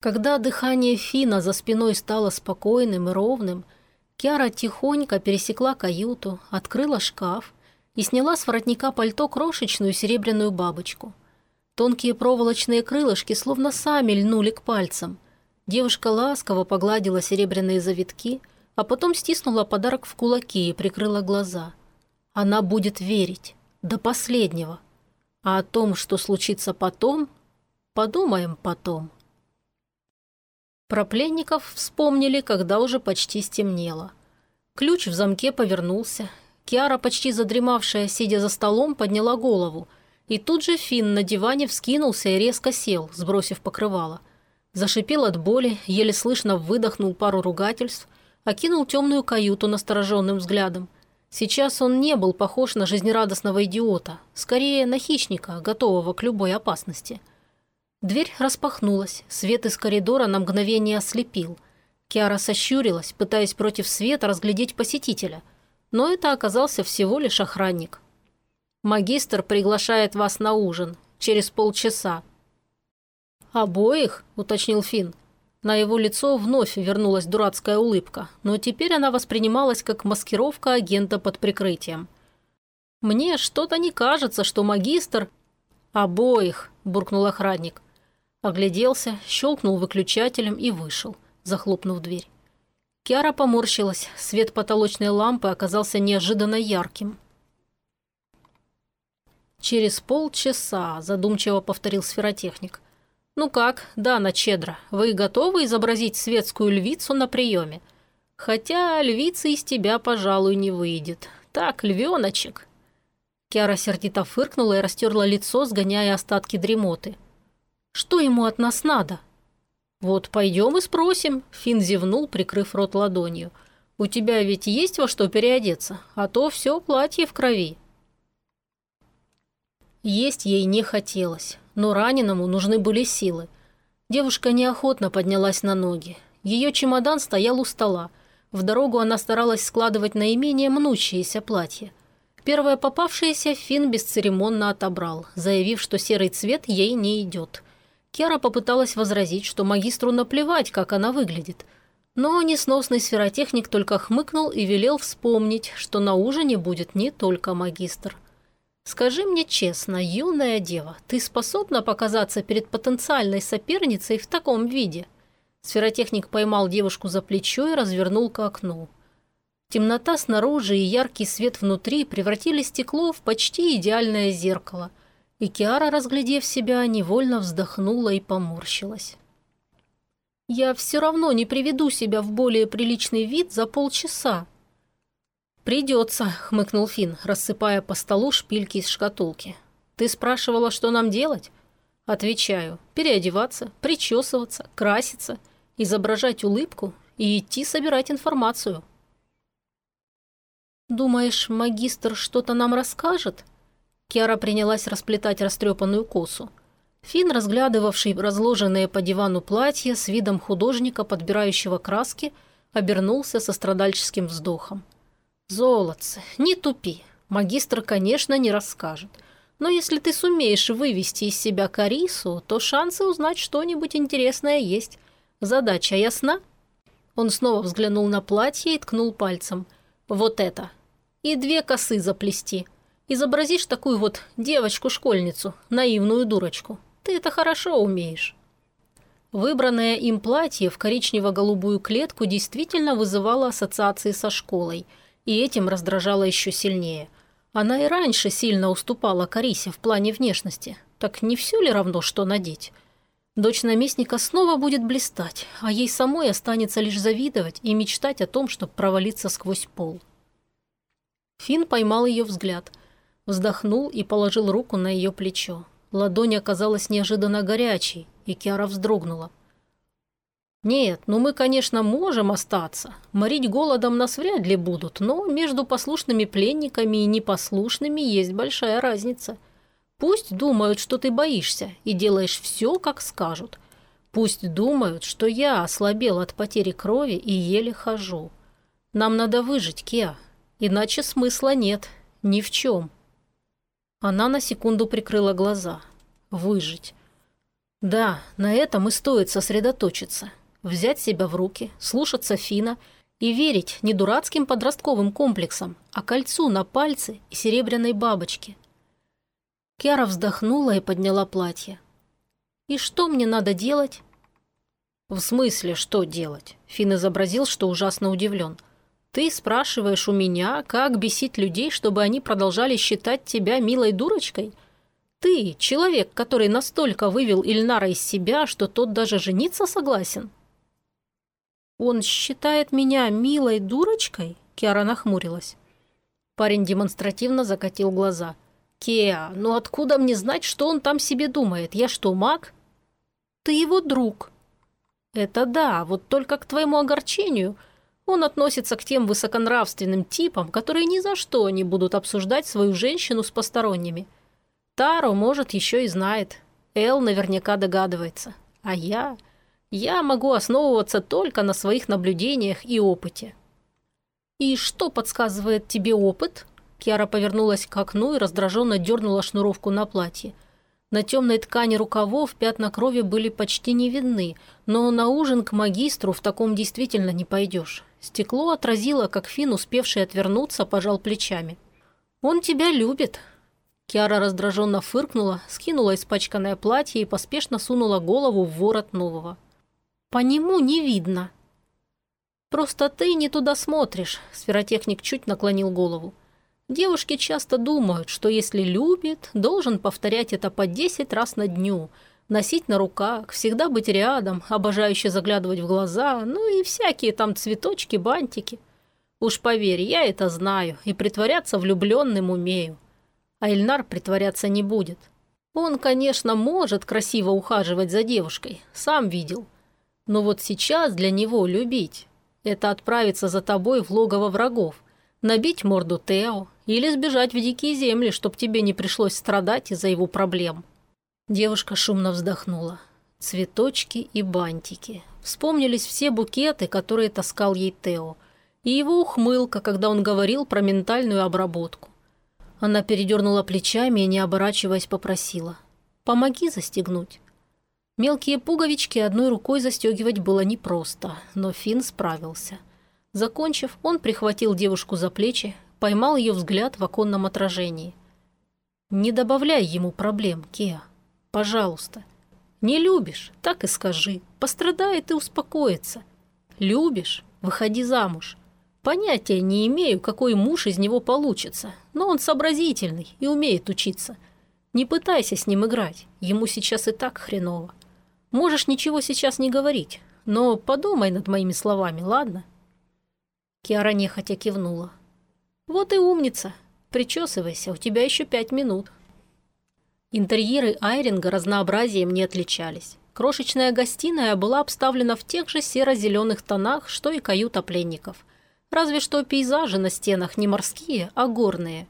Когда дыхание Фина за спиной стало спокойным и ровным, Киара тихонько пересекла каюту, открыла шкаф и сняла с воротника пальто крошечную серебряную бабочку. Тонкие проволочные крылышки словно сами льнули к пальцам. Девушка ласково погладила серебряные завитки, а потом стиснула подарок в кулаки и прикрыла глаза. Она будет верить. До последнего. А о том, что случится потом, подумаем потом. Про пленников вспомнили, когда уже почти стемнело. Ключ в замке повернулся. Киара, почти задремавшая, сидя за столом, подняла голову. И тут же Финн на диване вскинулся и резко сел, сбросив покрывало. Зашипел от боли, еле слышно выдохнул пару ругательств, окинул темную каюту настороженным взглядом. Сейчас он не был похож на жизнерадостного идиота, скорее на хищника, готового к любой опасности – Дверь распахнулась, свет из коридора на мгновение ослепил. Киара сощурилась, пытаясь против света разглядеть посетителя. Но это оказался всего лишь охранник. «Магистр приглашает вас на ужин. Через полчаса». «Обоих?» – уточнил Финн. На его лицо вновь вернулась дурацкая улыбка, но теперь она воспринималась как маскировка агента под прикрытием. «Мне что-то не кажется, что магистр...» «Обоих», – буркнул охранник. Огляделся, щелкнул выключателем и вышел, захлопнув дверь. Киара поморщилась, свет потолочной лампы оказался неожиданно ярким. «Через полчаса», – задумчиво повторил сферотехник. «Ну как, Дана Чедра, вы готовы изобразить светскую львицу на приеме? Хотя львица из тебя, пожалуй, не выйдет. Так, львеночек». Киара сердито фыркнула и растерла лицо, сгоняя остатки дремоты – что ему от нас надо?» «Вот пойдем и спросим», – Финн зевнул, прикрыв рот ладонью. «У тебя ведь есть во что переодеться, а то все платье в крови». Есть ей не хотелось, но раненому нужны были силы. Девушка неохотно поднялась на ноги. Ее чемодан стоял у стола. В дорогу она старалась складывать наименее мнущееся платье. Первое попавшееся Финн бесцеремонно отобрал, заявив, что серый цвет ей не идет – Кера попыталась возразить, что магистру наплевать, как она выглядит. Но несносный сферотехник только хмыкнул и велел вспомнить, что на ужине будет не только магистр. «Скажи мне честно, юная дева, ты способна показаться перед потенциальной соперницей в таком виде?» Сферотехник поймал девушку за плечо и развернул к окну. Темнота снаружи и яркий свет внутри превратили стекло в почти идеальное зеркало – и Киара, разглядев себя, невольно вздохнула и поморщилась. «Я все равно не приведу себя в более приличный вид за полчаса». «Придется», — хмыкнул Финн, рассыпая по столу шпильки из шкатулки. «Ты спрашивала, что нам делать?» Отвечаю. Переодеваться, причесываться, краситься, изображать улыбку и идти собирать информацию. «Думаешь, магистр что-то нам расскажет?» Киара принялась расплетать растрепанную косу. Фин, разглядывавший разложенные по дивану платья с видом художника, подбирающего краски, обернулся со страдальческим вздохом. «Золотце, не тупи. Магистр, конечно, не расскажет. Но если ты сумеешь вывести из себя Карису, то шансы узнать что-нибудь интересное есть. Задача ясна?» Он снова взглянул на платье и ткнул пальцем. «Вот это. И две косы заплести. Изобразишь такую вот девочку-школьницу, наивную дурочку. Ты это хорошо умеешь». Выбранное им платье в коричнево-голубую клетку действительно вызывало ассоциации со школой, и этим раздражало еще сильнее. Она и раньше сильно уступала Карисе в плане внешности. Так не все ли равно, что надеть? Дочь наместника снова будет блистать, а ей самой останется лишь завидовать и мечтать о том, чтобы провалиться сквозь пол. Финн поймал ее взгляд – Вздохнул и положил руку на ее плечо. Ладонь оказалась неожиданно горячей, и Киара вздрогнула. «Нет, ну мы, конечно, можем остаться. Морить голодом нас вряд ли будут, но между послушными пленниками и непослушными есть большая разница. Пусть думают, что ты боишься и делаешь все, как скажут. Пусть думают, что я ослабел от потери крови и еле хожу. Нам надо выжить, Киа, иначе смысла нет, ни в чем». Она на секунду прикрыла глаза. Выжить. Да, на этом и стоит сосредоточиться. Взять себя в руки, слушаться Фина и верить не дурацким подростковым комплексам, а кольцу на пальце и серебряной бабочке. Киара вздохнула и подняла платье. «И что мне надо делать?» «В смысле, что делать?» Фин изобразил, что ужасно удивлен. «Ты спрашиваешь у меня, как бесить людей, чтобы они продолжали считать тебя милой дурочкой?» Ты, человек, который настолько вывел Ильнара из себя, что тот даже жениться согласен?» «Он считает меня милой дурочкой?» Киара нахмурилась. Парень демонстративно закатил глаза. «Кеа, ну откуда мне знать, что он там себе думает? Я что, маг?» «Ты его друг». «Это да, вот только к твоему огорчению он относится к тем высоконравственным типам, которые ни за что не будут обсуждать свою женщину с посторонними. Таро, может, еще и знает. Эл наверняка догадывается. А я... Я могу основываться только на своих наблюдениях и опыте. «И что подсказывает тебе опыт?» Киара повернулась к окну и раздраженно дернула шнуровку на платье. На темной ткани рукавов пятна крови были почти не видны, но на ужин к магистру в таком действительно не пойдешь. Стекло отразило, как Фин, успевший отвернуться, пожал плечами. «Он тебя любит. Киара раздраженно фыркнула, скинула испачканное платье и поспешно сунула голову в ворот нового. «По нему не видно». «Просто ты не туда смотришь», – сферотехник чуть наклонил голову. «Девушки часто думают, что если любит, должен повторять это по десять раз на дню, носить на руках, всегда быть рядом, обожающе заглядывать в глаза, ну и всякие там цветочки, бантики. Уж поверь, я это знаю и притворяться влюбленным умею а Эльнар притворяться не будет. Он, конечно, может красиво ухаживать за девушкой, сам видел. Но вот сейчас для него любить – это отправиться за тобой в логово врагов, набить морду Тео или сбежать в дикие земли, чтоб тебе не пришлось страдать из-за его проблем. Девушка шумно вздохнула. Цветочки и бантики. Вспомнились все букеты, которые таскал ей Тео, и его ухмылка, когда он говорил про ментальную обработку. Она передернула плечами и, не оборачиваясь, попросила. «Помоги застегнуть». Мелкие пуговички одной рукой застегивать было непросто, но Финн справился. Закончив, он прихватил девушку за плечи, поймал ее взгляд в оконном отражении. «Не добавляй ему проблем, Кеа. Пожалуйста. Не любишь, так и скажи. Пострадает и успокоится. Любишь, выходи замуж. Понятия не имею, какой муж из него получится, но он сообразительный и умеет учиться. Не пытайся с ним играть, ему сейчас и так хреново. Можешь ничего сейчас не говорить, но подумай над моими словами, ладно?» Киара нехотя кивнула. «Вот и умница. Причесывайся, у тебя еще пять минут». Интерьеры Айринга разнообразием не отличались. Крошечная гостиная была обставлена в тех же серо-зеленых тонах, что и каюта пленников. Разве что пейзажи на стенах не морские, а горные.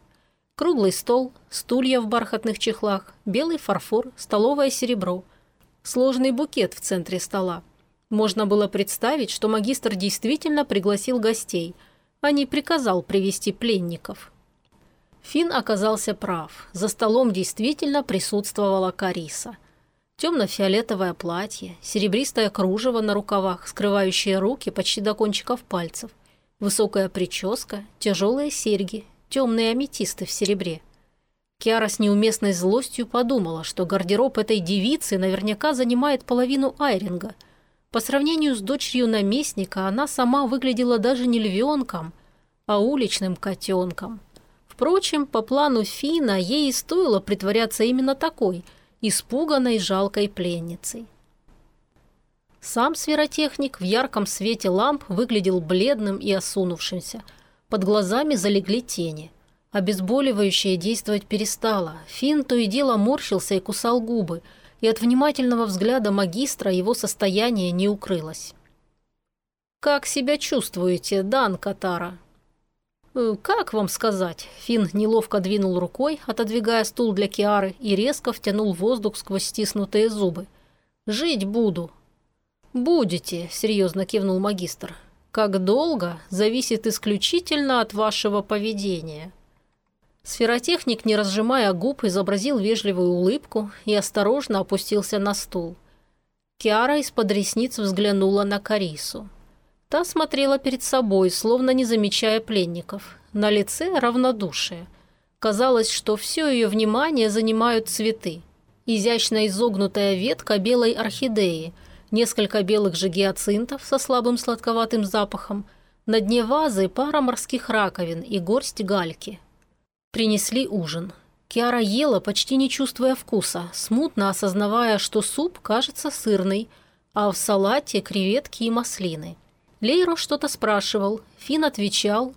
Круглый стол, стулья в бархатных чехлах, белый фарфор, столовое серебро. Сложный букет в центре стола. Можно было представить, что магистр действительно пригласил гостей, а не приказал привести пленников. Фин оказался прав. За столом действительно присутствовала Кариса. Темно-фиолетовое платье, серебристое кружево на рукавах, скрывающее руки почти до кончиков пальцев – Высокая прическа, тяжелые серьги, темные аметисты в серебре. Киара с неуместной злостью подумала, что гардероб этой девицы наверняка занимает половину айринга. По сравнению с дочерью наместника она сама выглядела даже не львенком, а уличным котенком. Впрочем, по плану Фина ей и стоило притворяться именно такой, испуганной жалкой пленницей. Сам сферотехник в ярком свете ламп выглядел бледным и осунувшимся. Под глазами залегли тени. Обезболивающее действовать перестало. Фин то и дело морщился и кусал губы, и от внимательного взгляда магистра его состояние не укрылось. «Как себя чувствуете, Дан Катара?» «Э, «Как вам сказать?» Фин неловко двинул рукой, отодвигая стул для Киары, и резко втянул воздух сквозь стиснутые зубы. «Жить буду, «Будете», – серьезно кивнул магистр. «Как долго, зависит исключительно от вашего поведения». Сферотехник, не разжимая губ, изобразил вежливую улыбку и осторожно опустился на стул. Киара из-под ресниц взглянула на Карису. Та смотрела перед собой, словно не замечая пленников. На лице равнодушие. Казалось, что все ее внимание занимают цветы. Изящно изогнутая ветка белой орхидеи, несколько белых же гиацинтов со слабым сладковатым запахом, на дне вазы пара морских раковин и горсть гальки. Принесли ужин. Киара ела, почти не чувствуя вкуса, смутно осознавая, что суп кажется сырный, а в салате креветки и маслины. Лейро что-то спрашивал, Фин отвечал.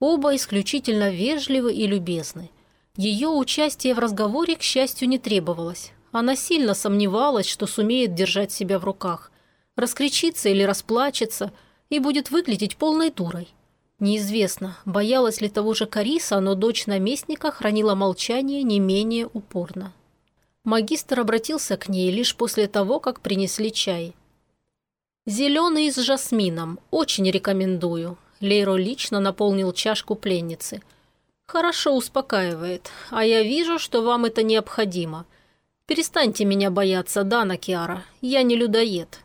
Оба исключительно вежливы и любезны. Ее участие в разговоре, к счастью, не требовалось. Она сильно сомневалась, что сумеет держать себя в руках. Раскричится или расплачется и будет выглядеть полной дурой. Неизвестно, боялась ли того же Кариса, но дочь наместника хранила молчание не менее упорно. Магистр обратился к ней лишь после того, как принесли чай. «Зеленый с жасмином. Очень рекомендую». Лейро лично наполнил чашку пленницы. «Хорошо успокаивает. А я вижу, что вам это необходимо. Перестаньте меня бояться, Дана Киара. Я не людоед».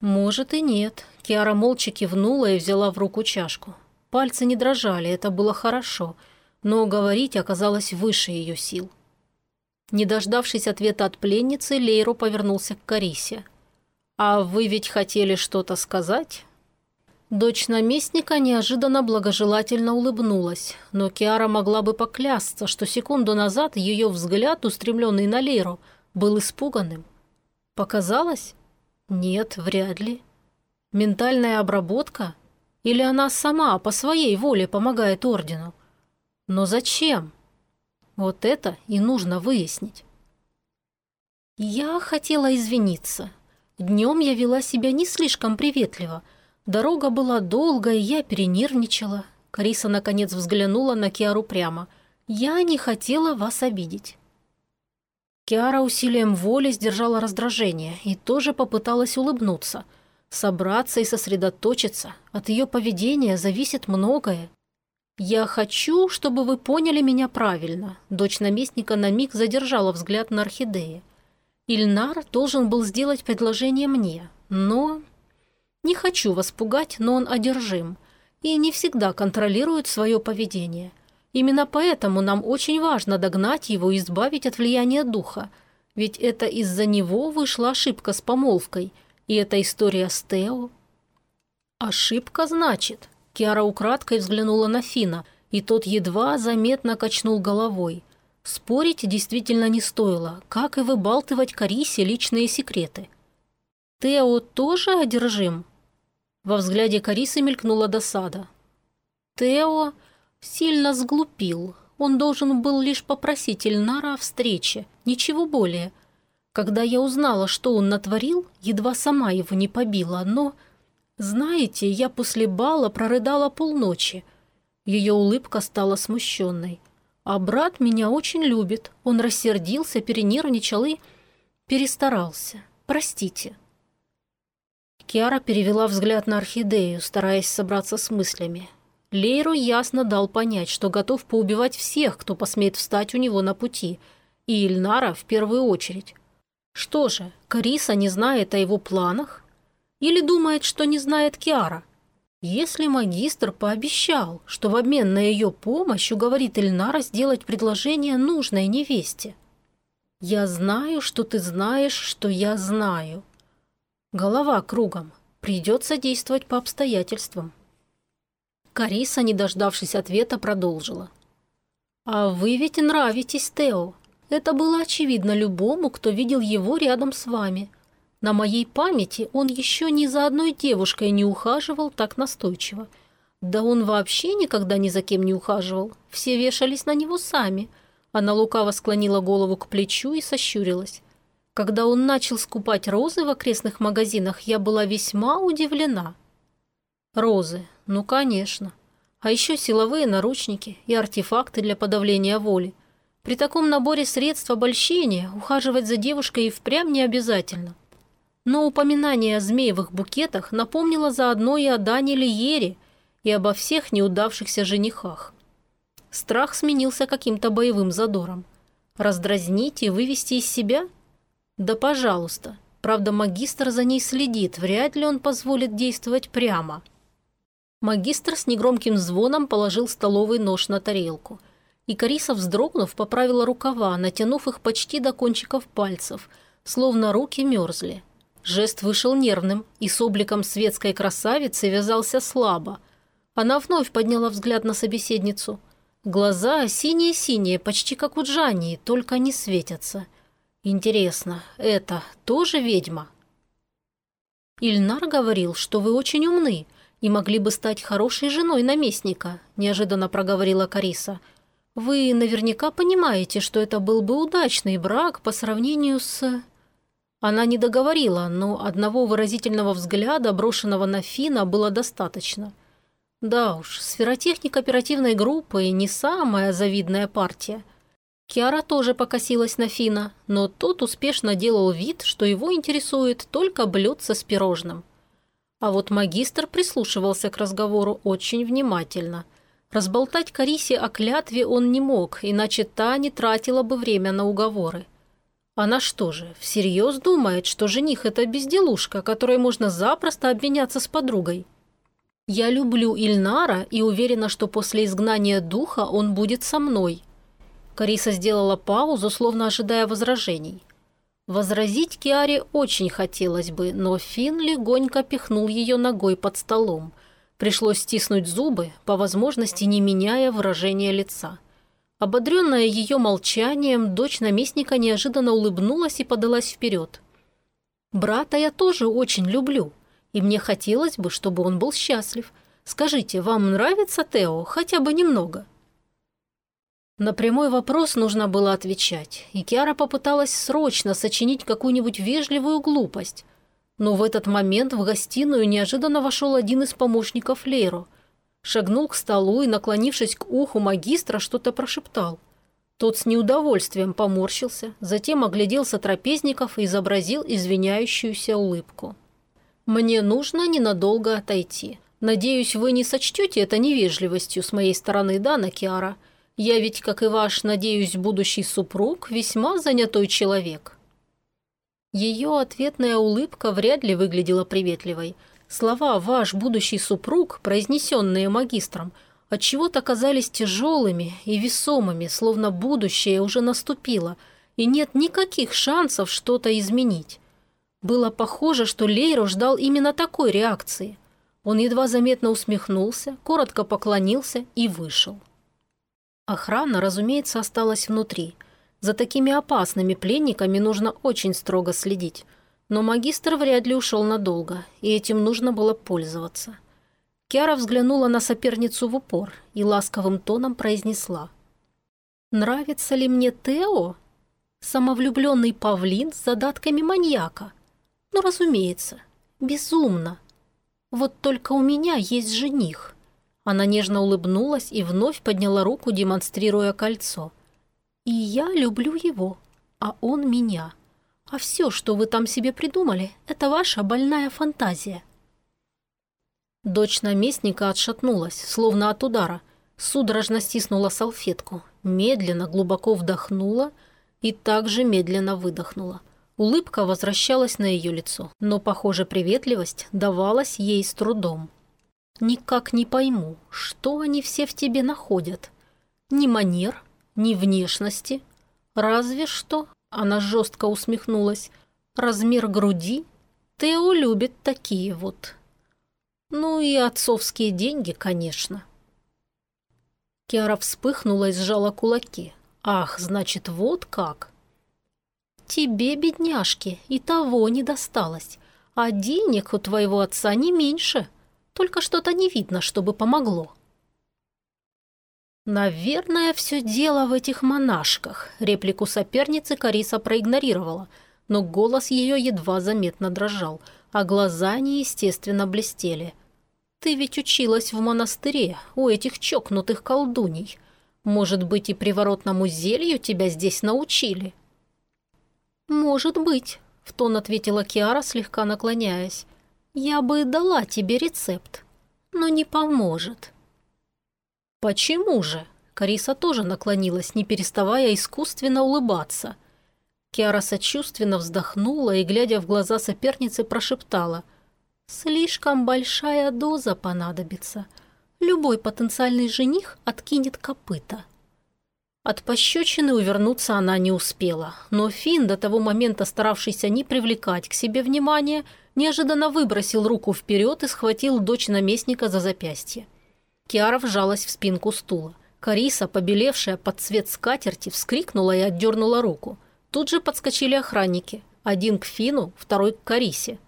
«Может и нет», Киара молча кивнула и взяла в руку чашку. Пальцы не дрожали, это было хорошо, но говорить оказалось выше ее сил. Не дождавшись ответа от пленницы, Лейро повернулся к Карисе. «А вы ведь хотели что-то сказать?» Дочь наместника неожиданно благожелательно улыбнулась, но Киара могла бы поклясться, что секунду назад ее взгляд, устремленный на Лейру, был испуганным. Показалось? Нет, вряд ли. Ментальная обработка? Или она сама по своей воле помогает Ордену? Но зачем? Вот это и нужно выяснить. Я хотела извиниться. Днем я вела себя не слишком приветливо. Дорога была долгая, я перенервничала. Кариса наконец взглянула на Киару прямо. «Я не хотела вас обидеть». Киара усилием воли сдержала раздражение и тоже попыталась улыбнуться – собраться и сосредоточиться. От ее поведения зависит многое. «Я хочу, чтобы вы поняли меня правильно», – дочь наместника на миг задержала взгляд на орхидеи. «Ильнар должен был сделать предложение мне, но...» «Не хочу вас пугать, но он одержим и не всегда контролирует свое поведение. Именно поэтому нам очень важно догнать его и избавить от влияния духа, ведь это из-за него вышла ошибка с помолвкой – и эта история с Тео? Ошибка, значит. Киара украдкой взглянула на Фина, и тот едва заметно качнул головой. Спорить действительно не стоило, как и выбалтывать Карисе личные секреты. «Тео тоже одержим?» Во взгляде Карисы мелькнула досада. «Тео сильно сглупил. Он должен был лишь попросить Ильнара о встрече, ничего более. Когда я узнала, что он натворил, едва сама его не побила, но... Знаете, я после бала прорыдала полночи. Ее улыбка стала смущенной. А брат меня очень любит. Он рассердился, перенервничал и... перестарался. Простите. Киара перевела взгляд на орхидею, стараясь собраться с мыслями. Лейру ясно дал понять, что готов поубивать всех, кто посмеет встать у него на пути, и Ильнара в первую очередь. Что же, Кариса не знает о его планах? Или думает, что не знает Киара? Если магистр пообещал, что в обмен на ее помощь уговорит Эльнара сделать предложение нужной невесте. «Я знаю, что ты знаешь, что я знаю». Голова кругом. Придется действовать по обстоятельствам. Кариса, не дождавшись ответа, продолжила. «А вы ведь нравитесь Тео. Это было очевидно любому, кто видел его рядом с вами. На моей памяти он еще ни за одной девушкой не ухаживал так настойчиво. Да он вообще никогда ни за кем не ухаживал. Все вешались на него сами. Она лукаво склонила голову к плечу и сощурилась. Когда он начал скупать розы в окрестных магазинах, я была весьма удивлена. Розы, ну конечно. А еще силовые наручники и артефакты для подавления воли. При таком наборе средств обольщения ухаживать за девушкой и впрямь не обязательно. Но упоминание о змеевых букетах напомнило заодно и о Дане Лиере, и обо всех неудавшихся женихах. Страх сменился каким-то боевым задором. Раздразнить и вывести из себя? Да пожалуйста. Правда, магистр за ней следит, вряд ли он позволит действовать прямо. Магистр с негромким звоном положил столовый нож на тарелку. И Кариса, вздрогнув, поправила рукава, натянув их почти до кончиков пальцев, словно руки мерзли. Жест вышел нервным и с обликом светской красавицы вязался слабо. Она вновь подняла взгляд на собеседницу. Глаза синие-синие, почти как у Джанни, только не светятся. Интересно, это тоже ведьма? Ильнар говорил, что вы очень умны и могли бы стать хорошей женой наместника, неожиданно проговорила Кариса. Вы наверняка понимаете, что это был бы удачный брак по сравнению с... Она не договорила, но одного выразительного взгляда, брошенного на Фина, было достаточно. Да уж, сферотехник оперативной группы не самая завидная партия. Киара тоже покосилась на Фина, но тот успешно делал вид, что его интересует только блюдце с пирожным. А вот магистр прислушивался к разговору очень внимательно. Разболтать Карисе о клятве он не мог, иначе та не тратила бы время на уговоры. Она что же, всерьез думает, что жених – это безделушка, которой можно запросто обменяться с подругой? Я люблю Ильнара и уверена, что после изгнания духа он будет со мной. Кариса сделала паузу, словно ожидая возражений. Возразить Киаре очень хотелось бы, но Финн легонько пихнул ее ногой под столом. Пришлось стиснуть зубы, по возможности не меняя выражения лица. Ободренная ее молчанием, дочь наместника неожиданно улыбнулась и подалась вперед. «Брата я тоже очень люблю, и мне хотелось бы, чтобы он был счастлив. Скажите, вам нравится Тео хотя бы немного?» На прямой вопрос нужно было отвечать, и Киара попыталась срочно сочинить какую-нибудь вежливую глупость. Но в этот момент в гостиную неожиданно вошел один из помощников Лейро – шагнул к столу и, наклонившись к уху магистра, что-то прошептал. Тот с неудовольствием поморщился, затем огляделся трапезников и изобразил извиняющуюся улыбку. «Мне нужно ненадолго отойти. Надеюсь, вы не сочтете это невежливостью с моей стороны, да, Накиара? Я ведь, как и ваш, надеюсь, будущий супруг, весьма занятой человек». Ее ответная улыбка вряд ли выглядела приветливой – Слова «ваш будущий супруг», произнесенные магистром, отчего-то казались тяжелыми и весомыми, словно будущее уже наступило, и нет никаких шансов что-то изменить. Было похоже, что Лейро ждал именно такой реакции. Он едва заметно усмехнулся, коротко поклонился и вышел. Охрана, разумеется, осталась внутри. За такими опасными пленниками нужно очень строго следить – но магистр вряд ли ушел надолго, и этим нужно было пользоваться. Киара взглянула на соперницу в упор и ласковым тоном произнесла. «Нравится ли мне Тео? Самовлюбленный павлин с задатками маньяка. Ну, разумеется, безумно. Вот только у меня есть жених». Она нежно улыбнулась и вновь подняла руку, демонстрируя кольцо. «И я люблю его, а он меня». А все, что вы там себе придумали, это ваша больная фантазия». Дочь наместника отшатнулась, словно от удара, судорожно стиснула салфетку, медленно, глубоко вдохнула и также медленно выдохнула. Улыбка возвращалась на ее лицо, но, похоже, приветливость давалась ей с трудом. «Никак не пойму, что они все в тебе находят. Ни манер, ни внешности. Разве что она жестко усмехнулась. «Размер груди? Тео любит такие вот. Ну и отцовские деньги, конечно». Киара вспыхнула и сжала кулаки. «Ах, значит, вот как!» «Тебе, бедняжки, и того не досталось, а денег у твоего отца не меньше, только что-то не видно, чтобы помогло». «Наверное, все дело в этих монашках», – реплику соперницы Кариса проигнорировала, но голос ее едва заметно дрожал, а глаза неестественно блестели. «Ты ведь училась в монастыре у этих чокнутых колдуней. Может быть, и приворотному зелью тебя здесь научили?» «Может быть», – в тон ответила Киара, слегка наклоняясь. «Я бы дала тебе рецепт, но не поможет». «Почему же?» Кариса тоже наклонилась, не переставая искусственно улыбаться. Киара сочувственно вздохнула и, глядя в глаза соперницы, прошептала. «Слишком большая доза понадобится. Любой потенциальный жених откинет копыта». От пощечины увернуться она не успела, но Финн, до того момента старавшийся не привлекать к себе внимания, неожиданно выбросил руку вперед и схватил дочь наместника за запястье. Киара вжалась в спинку стула. Кариса, побелевшая под цвет скатерти, вскрикнула и отдернула руку. Тут же подскочили охранники. Один к Фину, второй к Карисе.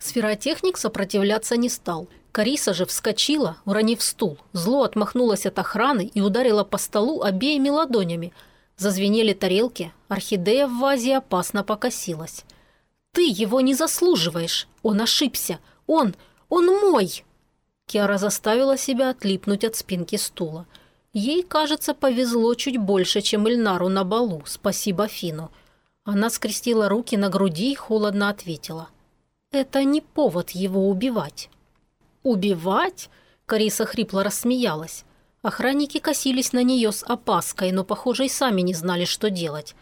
Сферотехник сопротивляться не стал. Кариса же вскочила, уронив стул. Зло отмахнулась от охраны и ударила по столу обеими ладонями. Зазвенели тарелки, орхидея в вазе опасно покосилась. «Ты его не заслуживаешь! Он ошибся! Он! Он мой!» Киара заставила себя отлипнуть от спинки стула. Ей, кажется, повезло чуть больше, чем Ильнару на балу, спасибо Фину. Она скрестила руки на груди и холодно ответила. «Это не повод его убивать». «Убивать?» – Кариса хрипло рассмеялась. Охранники косились на нее с опаской, но, похоже, и сами не знали, что делать.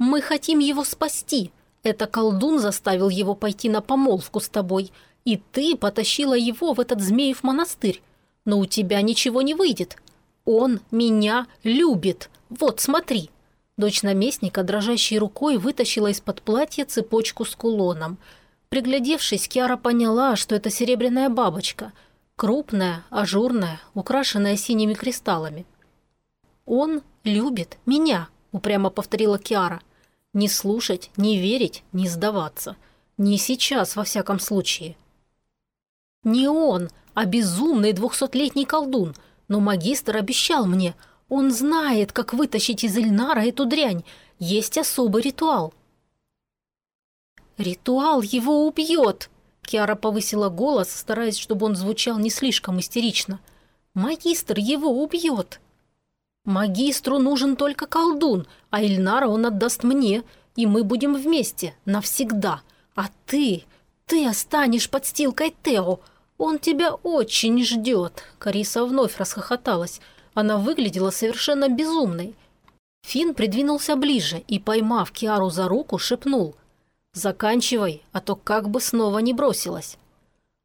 «Мы хотим его спасти. Это колдун заставил его пойти на помолвку с тобой, и ты потащила его в этот змеев монастырь. Но у тебя ничего не выйдет. Он меня любит. Вот, смотри». Дочь наместника дрожащей рукой вытащила из-под платья цепочку с кулоном – Приглядевшись, Киара поняла, что это серебряная бабочка. Крупная, ажурная, украшенная синими кристаллами. «Он любит меня», – упрямо повторила Киара. «Не слушать, не верить, не сдаваться. Не сейчас, во всяком случае». «Не он, а безумный двухсотлетний колдун. Но магистр обещал мне. Он знает, как вытащить из Эльнара эту дрянь. Есть особый ритуал». «Ритуал его убьет!» Киара повысила голос, стараясь, чтобы он звучал не слишком истерично. «Магистр его убьет!» «Магистру нужен только колдун, а Ильнара он отдаст мне, и мы будем вместе, навсегда. А ты, ты останешь под стилкой Тео. Он тебя очень ждет!» Кариса вновь расхохоталась. Она выглядела совершенно безумной. Фин придвинулся ближе и, поймав Киару за руку, шепнул – «Заканчивай, а то как бы снова не бросилась».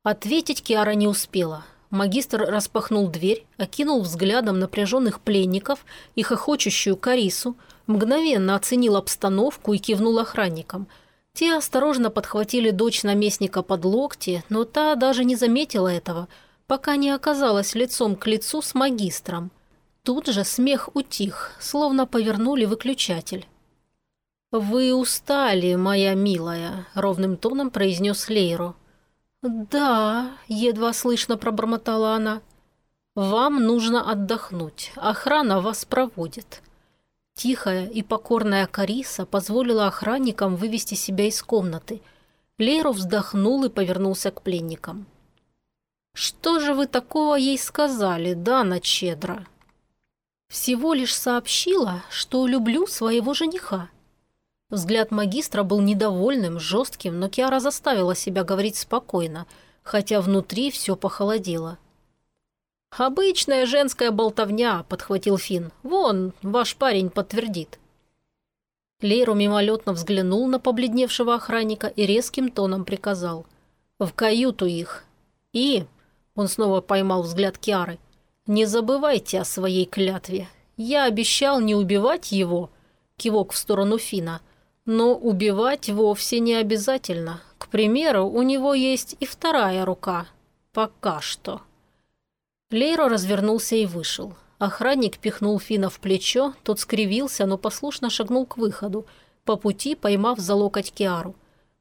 Ответить Киара не успела. Магистр распахнул дверь, окинул взглядом напряженных пленников и хохочущую Карису, мгновенно оценил обстановку и кивнул охранникам. Те осторожно подхватили дочь наместника под локти, но та даже не заметила этого, пока не оказалась лицом к лицу с магистром. Тут же смех утих, словно повернули выключатель. «Вы устали, моя милая», — ровным тоном произнес Лейро. «Да», — едва слышно пробормотала она. «Вам нужно отдохнуть. Охрана вас проводит». Тихая и покорная Кариса позволила охранникам вывести себя из комнаты. Лейро вздохнул и повернулся к пленникам. «Что же вы такого ей сказали, Дана Чедра?» «Всего лишь сообщила, что люблю своего жениха», Взгляд магистра был недовольным, жестким, но Киара заставила себя говорить спокойно, хотя внутри все похолодело. «Обычная женская болтовня», — подхватил Финн. «Вон, ваш парень подтвердит». Лейру мимолетно взглянул на побледневшего охранника и резким тоном приказал. «В каюту их. И...» — он снова поймал взгляд Киары. «Не забывайте о своей клятве. Я обещал не убивать его...» Кивок в сторону Фина — но убивать вовсе не обязательно. К примеру, у него есть и вторая рука. Пока что. Лейро развернулся и вышел. Охранник пихнул Фина в плечо, тот скривился, но послушно шагнул к выходу, по пути поймав за локоть Киару.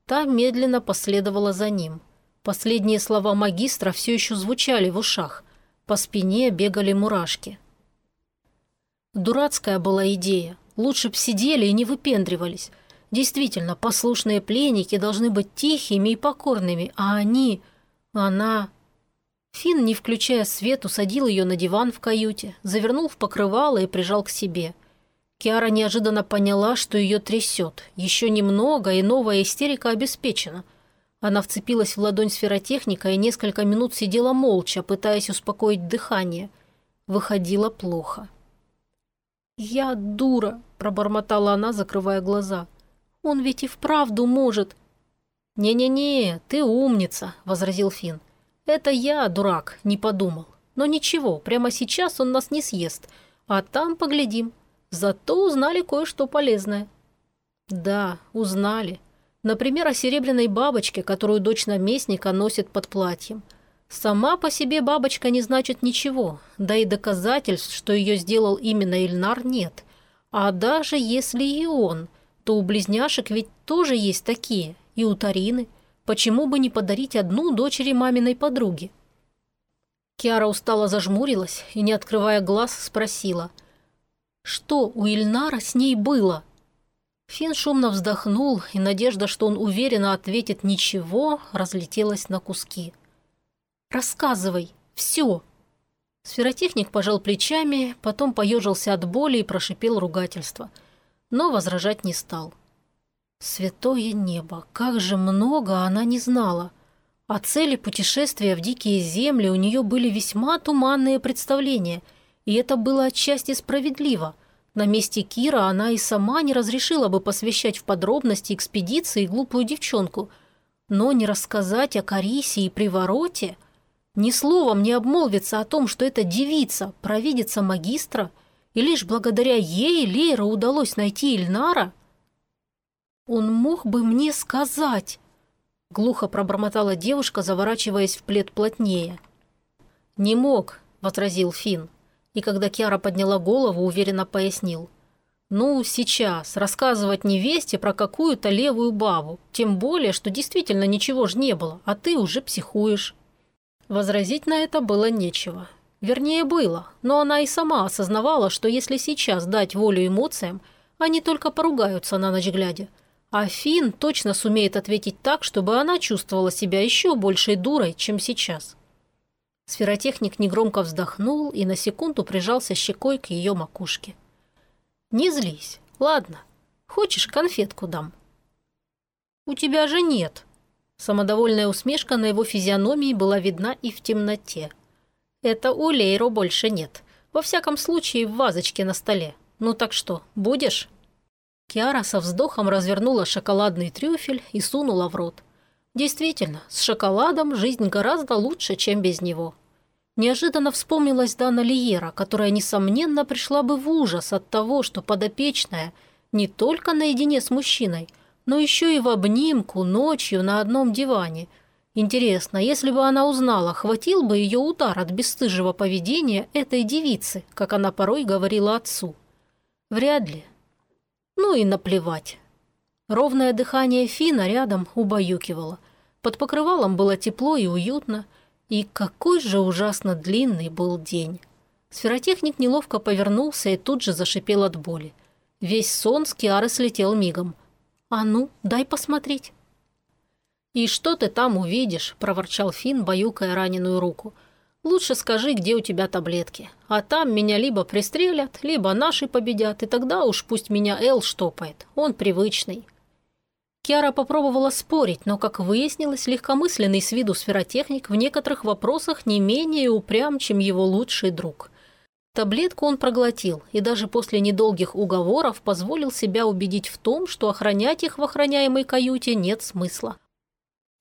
Та медленно последовала за ним. Последние слова магистра все еще звучали в ушах. По спине бегали мурашки. Дурацкая была идея. Лучше б сидели и не выпендривались. Действительно, послушные пленники должны быть тихими и покорными, а они... Она... Финн, не включая свет, усадил ее на диван в каюте, завернул в покрывало и прижал к себе. Киара неожиданно поняла, что ее трясет. Еще немного, и новая истерика обеспечена. Она вцепилась в ладонь сферотехника и несколько минут сидела молча, пытаясь успокоить дыхание. Выходило плохо. «Я дура», – пробормотала она, закрывая глаза. «Он ведь и вправду может». «Не-не-не, ты умница», – возразил Финн. «Это я, дурак, не подумал. Но ничего, прямо сейчас он нас не съест. А там поглядим. Зато узнали кое-что полезное». «Да, узнали. Например, о серебряной бабочке, которую дочь наместника носит под платьем. Сама по себе бабочка не значит ничего, да и доказательств, что ее сделал именно Ильнар, нет. А даже если и он, то у близняшек ведь тоже есть такие, и у Тарины. Почему бы не подарить одну дочери маминой подруги? Киара устало зажмурилась и, не открывая глаз, спросила. «Что у Ильнара с ней было?» Фин шумно вздохнул, и надежда, что он уверенно ответит «ничего», разлетелась на куски. «Рассказывай, все!» Сферотехник пожал плечами, потом поежился от боли и прошипел ругательство. Но возражать не стал. Святое небо, как же много она не знала. О цели путешествия в дикие земли у нее были весьма туманные представления, и это было отчасти справедливо. На месте Кира она и сама не разрешила бы посвящать в подробности экспедиции глупую девчонку. Но не рассказать о Карисе и привороте, ни словом не обмолвиться о том, что эта девица, провидица магистра, и лишь благодаря ей Лейра удалось найти Ильнара? «Он мог бы мне сказать», — глухо пробормотала девушка, заворачиваясь в плед плотнее. «Не мог», — возразил Финн и когда Киара подняла голову, уверенно пояснил. «Ну, сейчас, рассказывать невесте про какую-то левую бабу, тем более, что действительно ничего ж не было, а ты уже психуешь». Возразить на это было нечего. Вернее, было, но она и сама осознавала, что если сейчас дать волю эмоциям, они только поругаются на ночь глядя. А Финн точно сумеет ответить так, чтобы она чувствовала себя еще большей дурой, чем сейчас. Сферотехник негромко вздохнул и на секунду прижался щекой к ее макушке. «Не злись. Ладно. Хочешь, конфетку дам?» «У тебя же нет». Самодовольная усмешка на его физиономии была видна и в темноте. «Это у Лейро больше нет. Во всяком случае, в вазочке на столе. Ну так что, будешь?» Киара со вздохом развернула шоколадный трюфель и сунула в рот. Действительно, с шоколадом жизнь гораздо лучше, чем без него. Неожиданно вспомнилась Дана Лиера, которая, несомненно, пришла бы в ужас от того, что подопечная не только наедине с мужчиной, но еще и в обнимку ночью на одном диване. Интересно, если бы она узнала, хватил бы ее удар от бесстыжего поведения этой девицы, как она порой говорила отцу? Вряд ли. Ну и наплевать. Ровное дыхание Фина рядом убаюкивало. Под покрывалом было тепло и уютно – и какой же ужасно длинный был день. Сферотехник неловко повернулся и тут же зашипел от боли. Весь сон с Киары слетел мигом. «А ну, дай посмотреть». «И что ты там увидишь?» – проворчал Финн, баюкая раненую руку. «Лучше скажи, где у тебя таблетки. А там меня либо пристрелят, либо наши победят, и тогда уж пусть меня Эл штопает. Он привычный». Киара попробовала спорить, но, как выяснилось, легкомысленный с виду сферотехник в некоторых вопросах не менее упрям, чем его лучший друг. Таблетку он проглотил и даже после недолгих уговоров позволил себя убедить в том, что охранять их в охраняемой каюте нет смысла.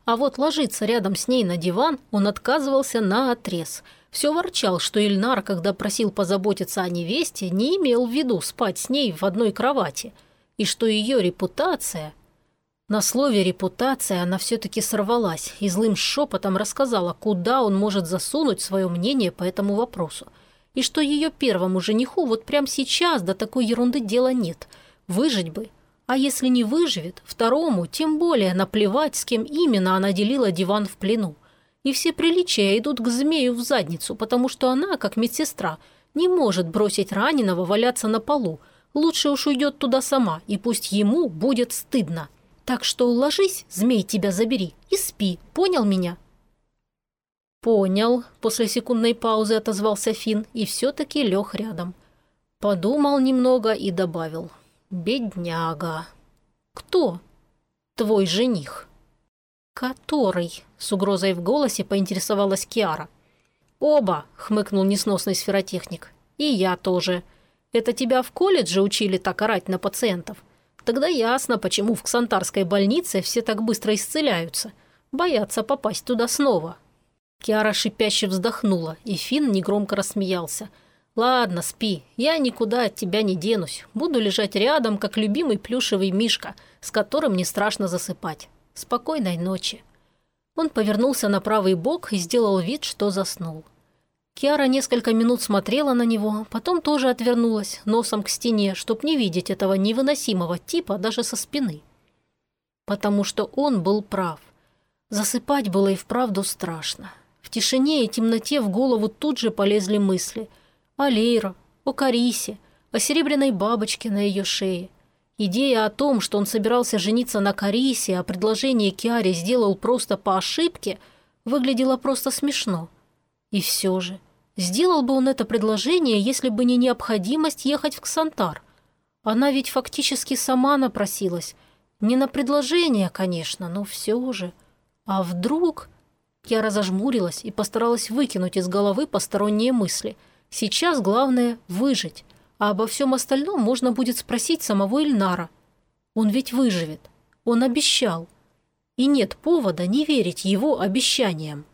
А вот ложиться рядом с ней на диван он отказывался на отрез. Все ворчал, что Ильнар, когда просил позаботиться о невесте, не имел в виду спать с ней в одной кровати, и что ее репутация – на слове «репутация» она все-таки сорвалась и злым шепотом рассказала, куда он может засунуть свое мнение по этому вопросу. И что ее первому жениху вот прямо сейчас до такой ерунды дела нет. Выжить бы. А если не выживет, второму тем более наплевать, с кем именно она делила диван в плену. И все приличия идут к змею в задницу, потому что она, как медсестра, не может бросить раненого валяться на полу. Лучше уж уйдет туда сама, и пусть ему будет стыдно. Так что ложись, змей тебя забери, и спи, понял меня?» «Понял», – после секундной паузы отозвался Финн и все-таки лег рядом. Подумал немного и добавил. «Бедняга». «Кто?» «Твой жених». «Который?» – с угрозой в голосе поинтересовалась Киара. «Оба», – хмыкнул несносный сферотехник. «И я тоже. Это тебя в колледже учили так орать на пациентов? Тогда ясно, почему в Ксантарской больнице все так быстро исцеляются. Боятся попасть туда снова». Киара шипяще вздохнула, и Финн негромко рассмеялся. «Ладно, спи, я никуда от тебя не денусь. Буду лежать рядом, как любимый плюшевый мишка, с которым не страшно засыпать. Спокойной ночи». Он повернулся на правый бок и сделал вид, что заснул. Киара несколько минут смотрела на него, потом тоже отвернулась, носом к стене, чтоб не видеть этого невыносимого типа даже со спины. Потому что он был прав. Засыпать было и вправду страшно. В тишине и темноте в голову тут же полезли мысли. О Лейра, о Карисе, о серебряной бабочке на ее шее. Идея о том, что он собирался жениться на Карисе, а предложение Киаре сделал просто по ошибке, выглядела просто смешно. И все же, сделал бы он это предложение, если бы не необходимость ехать в Ксантар. Она ведь фактически сама напросилась. Не на предложение, конечно, но все же. А вдруг... Киара зажмурилась и постаралась выкинуть из головы посторонние мысли. Сейчас главное – выжить, а обо всем остальном можно будет спросить самого Ильнара. Он ведь выживет. Он обещал. И нет повода не верить его обещаниям.